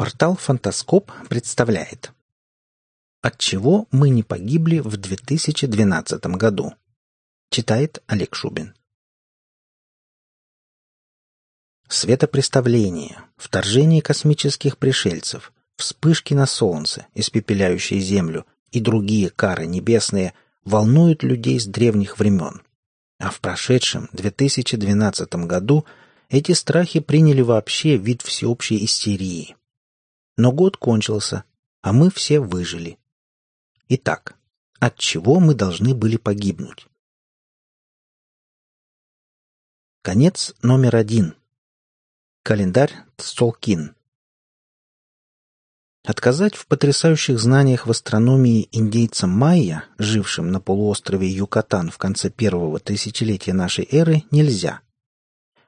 Портал «Фантаскоп» представляет Отчего мы не погибли в 2012 году? Читает Олег Шубин. Светопреставление, вторжение космических пришельцев, вспышки на Солнце, испепеляющие Землю, и другие кары небесные волнуют людей с древних времен. А в прошедшем 2012 году эти страхи приняли вообще вид всеобщей истерии. Но год кончился, а мы все выжили. Итак, от чего мы должны были погибнуть? Конец номер один. Календарь Цолкин. Отказать в потрясающих знаниях в астрономии индейцам майя, жившим на полуострове Юкатан в конце первого тысячелетия нашей эры, нельзя.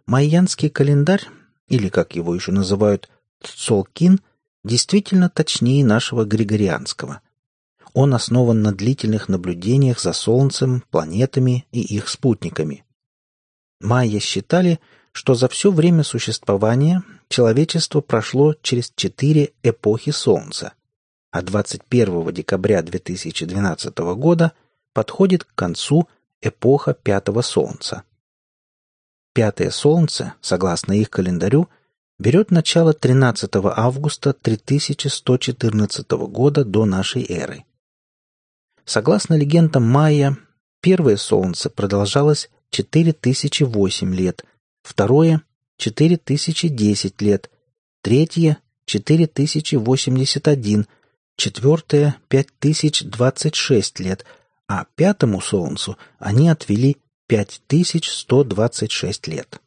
Майянский календарь, или как его еще называют, Цолкин – действительно точнее нашего григорианского. Он основан на длительных наблюдениях за Солнцем, планетами и их спутниками. Майя считали, что за все время существования человечество прошло через четыре эпохи Солнца, а 21 декабря 2012 года подходит к концу эпоха Пятого Солнца. Пятое Солнце, согласно их календарю, – берет начало 13 августа 3114 года до нашей эры. Согласно легендам майя, первое солнце продолжалось 4008 лет, второе – 4010 лет, третье – 4081, четвертое – 5026 лет, а пятому солнцу они отвели 5126 лет.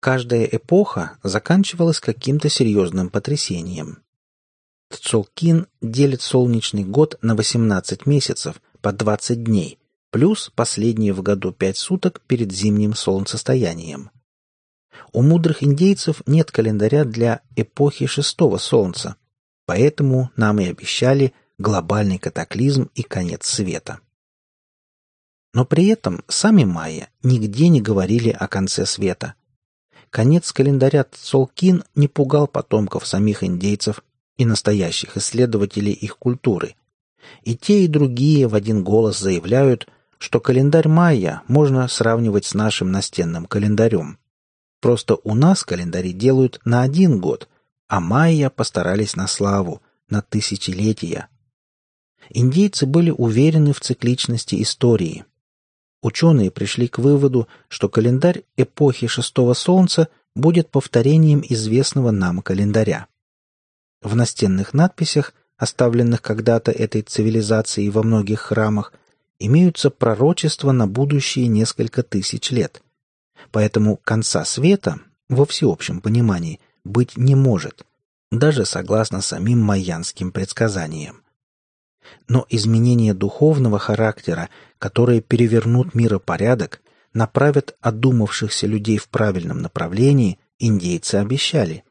Каждая эпоха заканчивалась каким-то серьезным потрясением. Цолкин делит солнечный год на 18 месяцев по 20 дней, плюс последние в году 5 суток перед зимним солнцестоянием. У мудрых индейцев нет календаря для эпохи шестого солнца, поэтому нам и обещали глобальный катаклизм и конец света. Но при этом сами майя нигде не говорили о конце света – конец календаря Цолкин не пугал потомков самих индейцев и настоящих исследователей их культуры. И те, и другие в один голос заявляют, что календарь майя можно сравнивать с нашим настенным календарем. Просто у нас календари делают на один год, а майя постарались на славу, на тысячелетия. Индейцы были уверены в цикличности истории – Ученые пришли к выводу, что календарь эпохи шестого солнца будет повторением известного нам календаря. В настенных надписях, оставленных когда-то этой цивилизацией во многих храмах, имеются пророчества на будущие несколько тысяч лет. Поэтому конца света, во всеобщем понимании, быть не может, даже согласно самим майянским предсказаниям. Но изменения духовного характера, которые перевернут миропорядок, направят одумавшихся людей в правильном направлении, индейцы обещали.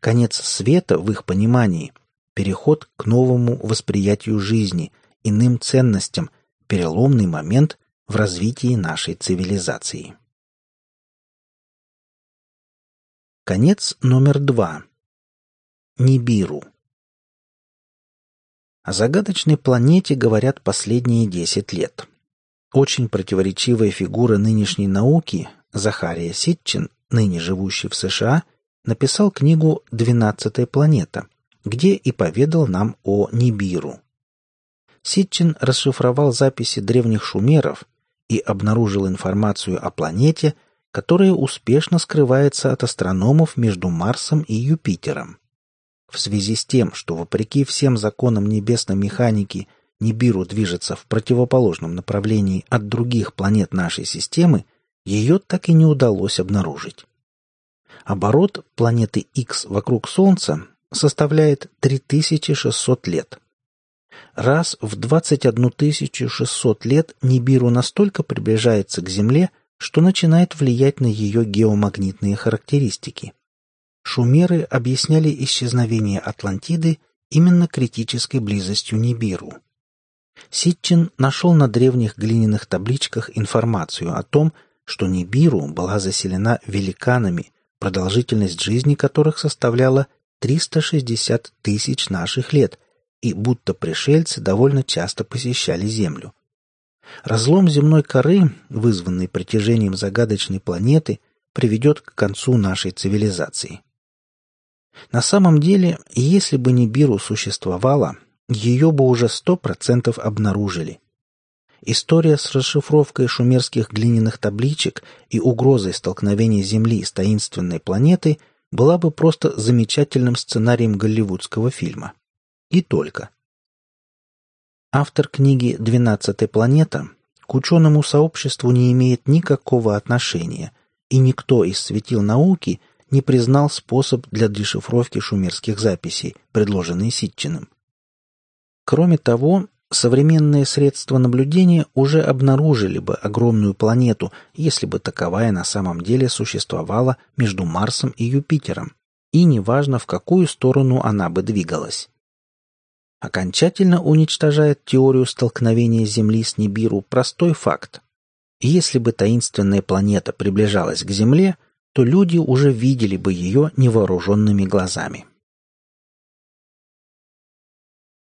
Конец света в их понимании – переход к новому восприятию жизни, иным ценностям, переломный момент в развитии нашей цивилизации. Конец номер два. Нибиру. О загадочной планете говорят последние десять лет. Очень противоречивая фигура нынешней науки, Захария Ситчин, ныне живущий в США, написал книгу «Двенадцатая планета», где и поведал нам о Нибиру. Ситчин расшифровал записи древних шумеров и обнаружил информацию о планете, которая успешно скрывается от астрономов между Марсом и Юпитером. В связи с тем, что вопреки всем законам небесной механики Нибиру движется в противоположном направлении от других планет нашей системы, ее так и не удалось обнаружить. Оборот планеты X вокруг Солнца составляет 3600 лет. Раз в 21 600 лет Нибиру настолько приближается к Земле, что начинает влиять на ее геомагнитные характеристики шумеры объясняли исчезновение Атлантиды именно критической близостью Нибиру. Ситчин нашел на древних глиняных табличках информацию о том, что Нибиру была заселена великанами, продолжительность жизни которых составляла 360 тысяч наших лет, и будто пришельцы довольно часто посещали Землю. Разлом земной коры, вызванный притяжением загадочной планеты, приведет к концу нашей цивилизации. На самом деле, если бы Нибиру существовала, ее бы уже сто процентов обнаружили. История с расшифровкой шумерских глиняных табличек и угрозой столкновения Земли с таинственной планетой была бы просто замечательным сценарием голливудского фильма. И только. Автор книги «Двенадцатая планета» к ученому сообществу не имеет никакого отношения, и никто из светил науки не признал способ для дешифровки шумерских записей, предложенный Ситчиным. Кроме того, современные средства наблюдения уже обнаружили бы огромную планету, если бы таковая на самом деле существовала между Марсом и Юпитером, и неважно, в какую сторону она бы двигалась. Окончательно уничтожает теорию столкновения Земли с Нибиру простой факт. Если бы таинственная планета приближалась к Земле, то люди уже видели бы ее невооруженными глазами.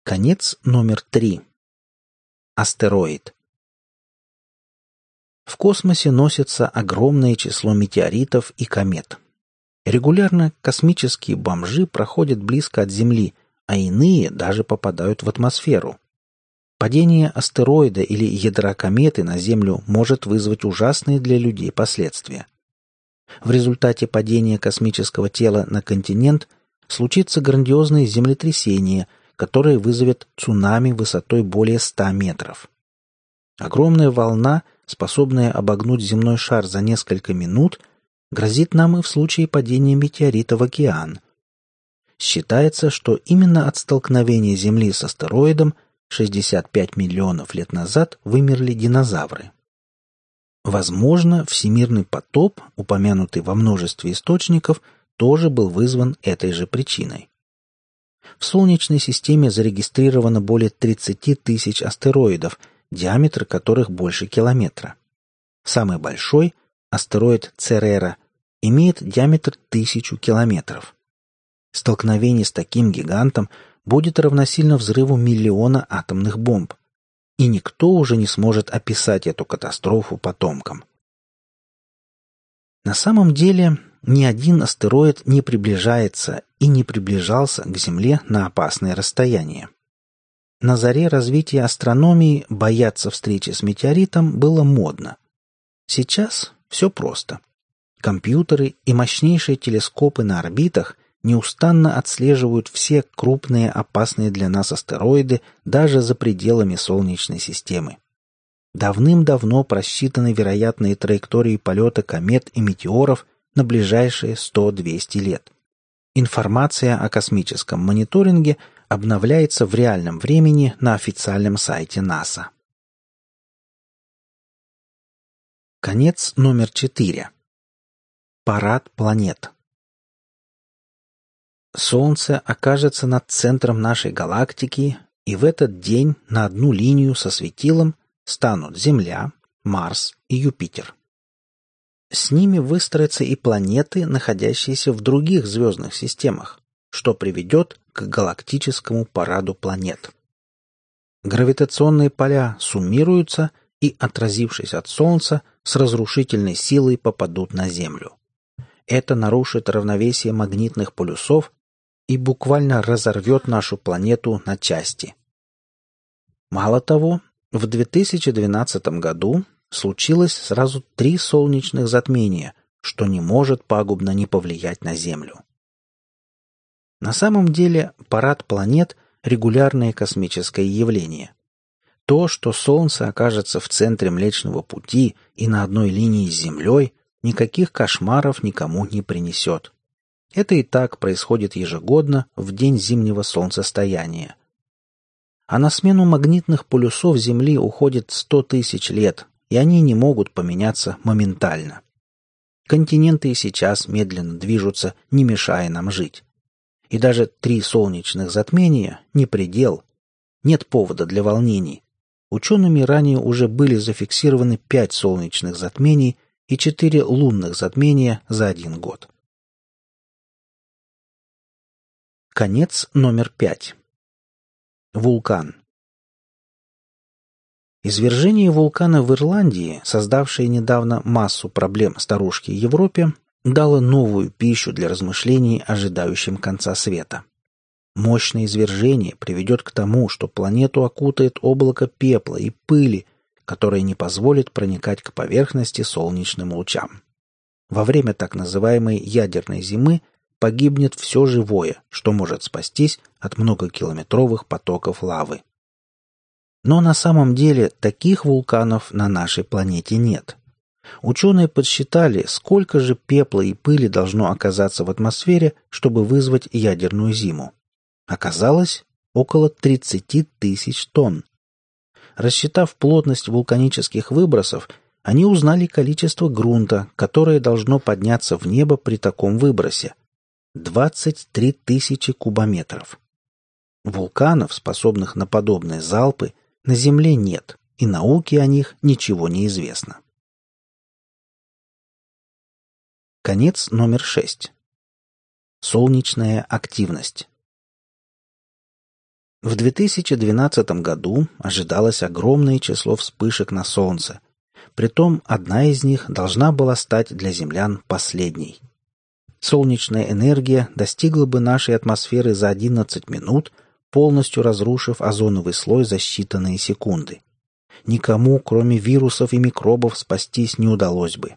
Конец номер три. Астероид. В космосе носится огромное число метеоритов и комет. Регулярно космические бомжи проходят близко от Земли, а иные даже попадают в атмосферу. Падение астероида или ядра кометы на Землю может вызвать ужасные для людей последствия. В результате падения космического тела на континент случится грандиозное землетрясение – которое вызовет цунами высотой более 100 метров. Огромная волна, способная обогнуть земной шар за несколько минут, грозит нам и в случае падения метеорита в океан. Считается, что именно от столкновения Земли с астероидом 65 миллионов лет назад вымерли динозавры. Возможно, всемирный потоп, упомянутый во множестве источников, тоже был вызван этой же причиной. В Солнечной системе зарегистрировано более 30 тысяч астероидов, диаметр которых больше километра. Самый большой, астероид Церера, имеет диаметр тысячу километров. Столкновение с таким гигантом будет равносильно взрыву миллиона атомных бомб, и никто уже не сможет описать эту катастрофу потомкам. На самом деле, ни один астероид не приближается и не приближался к Земле на опасное расстояние. На заре развития астрономии бояться встречи с метеоритом было модно. Сейчас все просто. Компьютеры и мощнейшие телескопы на орбитах неустанно отслеживают все крупные опасные для нас астероиды даже за пределами Солнечной системы. Давным-давно просчитаны вероятные траектории полета комет и метеоров на ближайшие 100-200 лет. Информация о космическом мониторинге обновляется в реальном времени на официальном сайте НАСА. Конец номер 4. Парад планет. Солнце окажется над центром нашей галактики, и в этот день на одну линию со светилом станут Земля, Марс и Юпитер. С ними выстроятся и планеты, находящиеся в других звездных системах, что приведет к галактическому параду планет. Гравитационные поля суммируются и, отразившись от Солнца, с разрушительной силой попадут на Землю. Это нарушит равновесие магнитных полюсов и буквально разорвет нашу планету на части. Мало того, в 2012 году случилось сразу три солнечных затмения, что не может пагубно не повлиять на Землю. На самом деле парад планет – регулярное космическое явление. То, что Солнце окажется в центре Млечного Пути и на одной линии с Землей, никаких кошмаров никому не принесет. Это и так происходит ежегодно в день зимнего солнцестояния. А на смену магнитных полюсов Земли уходит 100 тысяч лет, и они не могут поменяться моментально. Континенты и сейчас медленно движутся, не мешая нам жить. И даже три солнечных затмения – не предел. Нет повода для волнений. Учеными ранее уже были зафиксированы пять солнечных затмений и четыре лунных затмения за один год. Конец номер пять. Вулкан. Извержение вулкана в Ирландии, создавшее недавно массу проблем старушке Европе, дало новую пищу для размышлений, ожидающим конца света. Мощное извержение приведет к тому, что планету окутает облако пепла и пыли, которое не позволит проникать к поверхности солнечным лучам. Во время так называемой ядерной зимы погибнет все живое, что может спастись от многокилометровых потоков лавы. Но на самом деле таких вулканов на нашей планете нет. Ученые подсчитали, сколько же пепла и пыли должно оказаться в атмосфере, чтобы вызвать ядерную зиму. Оказалось, около 30 тысяч тонн. Рассчитав плотность вулканических выбросов, они узнали количество грунта, которое должно подняться в небо при таком выбросе. 23 тысячи кубометров. Вулканов, способных на подобные залпы, на Земле нет, и науке о них ничего не известно. Конец номер шесть. Солнечная активность. В 2012 году ожидалось огромное число вспышек на Солнце. Притом одна из них должна была стать для землян последней. Солнечная энергия достигла бы нашей атмосферы за 11 минут, полностью разрушив озоновый слой за считанные секунды. Никому, кроме вирусов и микробов, спастись не удалось бы.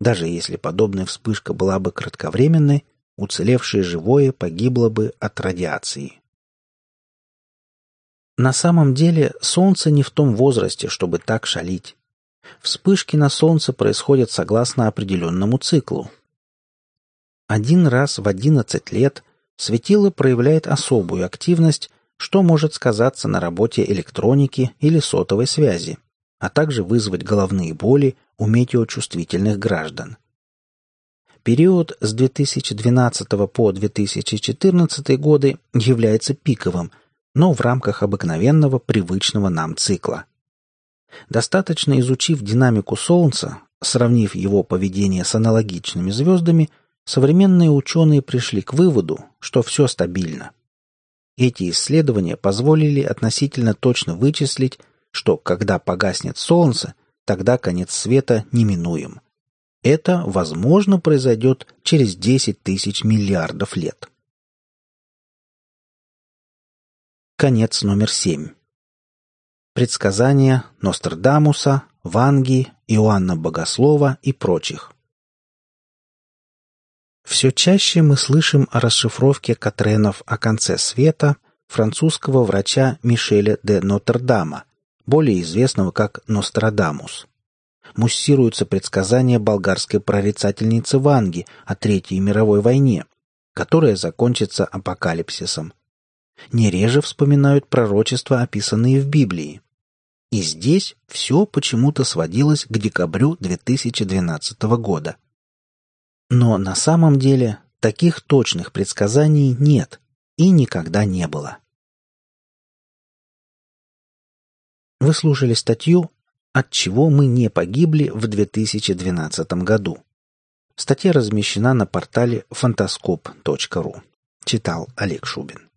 Даже если подобная вспышка была бы кратковременной, уцелевшее живое погибло бы от радиации. На самом деле Солнце не в том возрасте, чтобы так шалить. Вспышки на Солнце происходят согласно определенному циклу. Один раз в 11 лет светило проявляет особую активность, что может сказаться на работе электроники или сотовой связи, а также вызвать головные боли у метеочувствительных граждан. Период с 2012 по 2014 годы является пиковым – но в рамках обыкновенного привычного нам цикла. Достаточно изучив динамику Солнца, сравнив его поведение с аналогичными звездами, современные ученые пришли к выводу, что все стабильно. Эти исследования позволили относительно точно вычислить, что когда погаснет Солнце, тогда конец света неминуем. Это, возможно, произойдет через 10 тысяч миллиардов лет. Конец номер семь. Предсказания Нострадамуса, Ванги, Иоанна Богослова и прочих. Все чаще мы слышим о расшифровке Катренов о конце света французского врача Мишеля де Нотр-Дама, более известного как Нострадамус. Муссируются предсказания болгарской прорицательницы Ванги о Третьей мировой войне, которая закончится апокалипсисом не реже вспоминают пророчества, описанные в Библии. И здесь все почему-то сводилось к декабрю 2012 года. Но на самом деле таких точных предсказаний нет и никогда не было. Вы слушали статью «От чего мы не погибли в 2012 году». Статья размещена на портале фантаскоп.ру. Читал Олег Шубин.